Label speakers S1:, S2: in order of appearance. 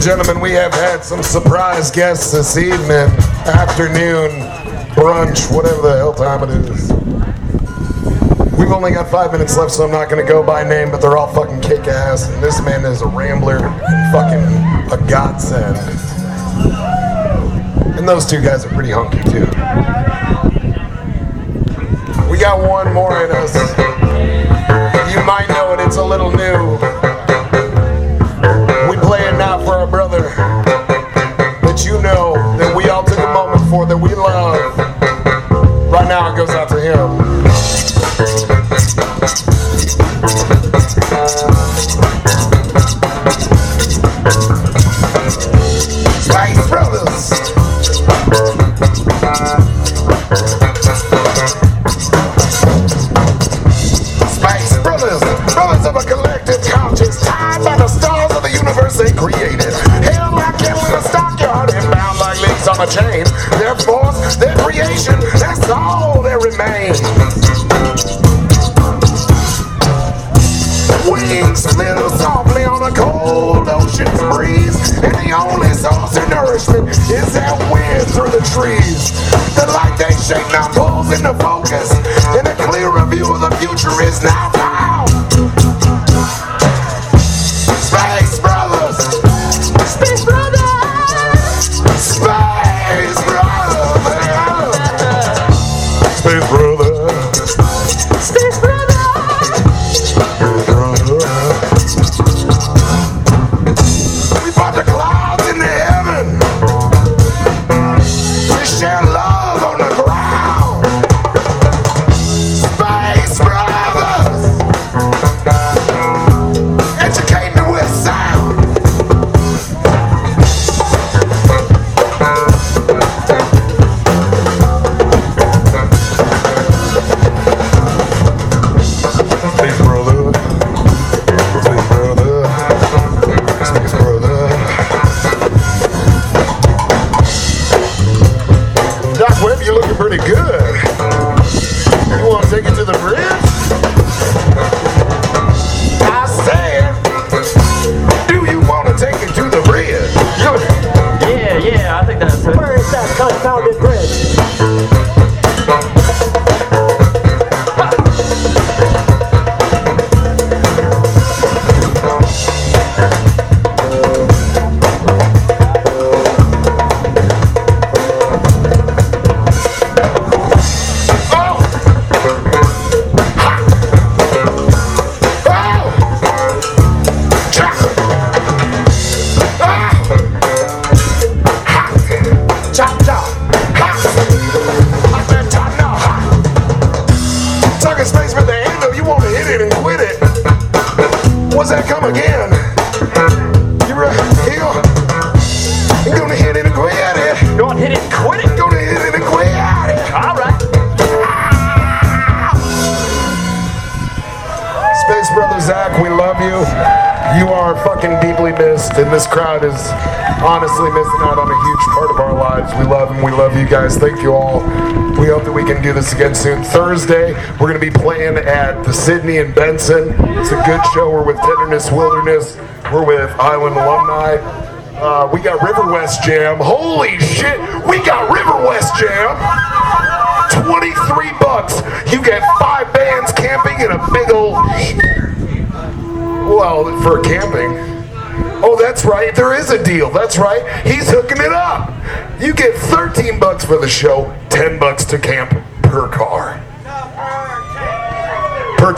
S1: and gentlemen, we have had some surprise guests this evening, afternoon, brunch, whatever the hell time it is. We've only got five minutes left, so I'm not to go by name, but they're all fucking kick ass. And this man is a rambler fucking a godsend. And those two guys are pretty hunky, too. We got one more in us. You might know it, it's a little new. Crowd is honestly missing out on a huge part of our lives. We love them. We love you guys. Thank you all. We hope that we can do this again soon. Thursday, we're going to be playing at the Sydney and Benson. It's a good show. We're with Tenderness Wilderness. We're with Island Alumni. Uh, we got River West Jam. Holy shit, we got River West Jam. 23 bucks. You get five bands camping in a big old. Well, for camping. Oh, that's right. There is a deal. That's right. He's hooking it up. You get 13 bucks for the show, 10 bucks to camp.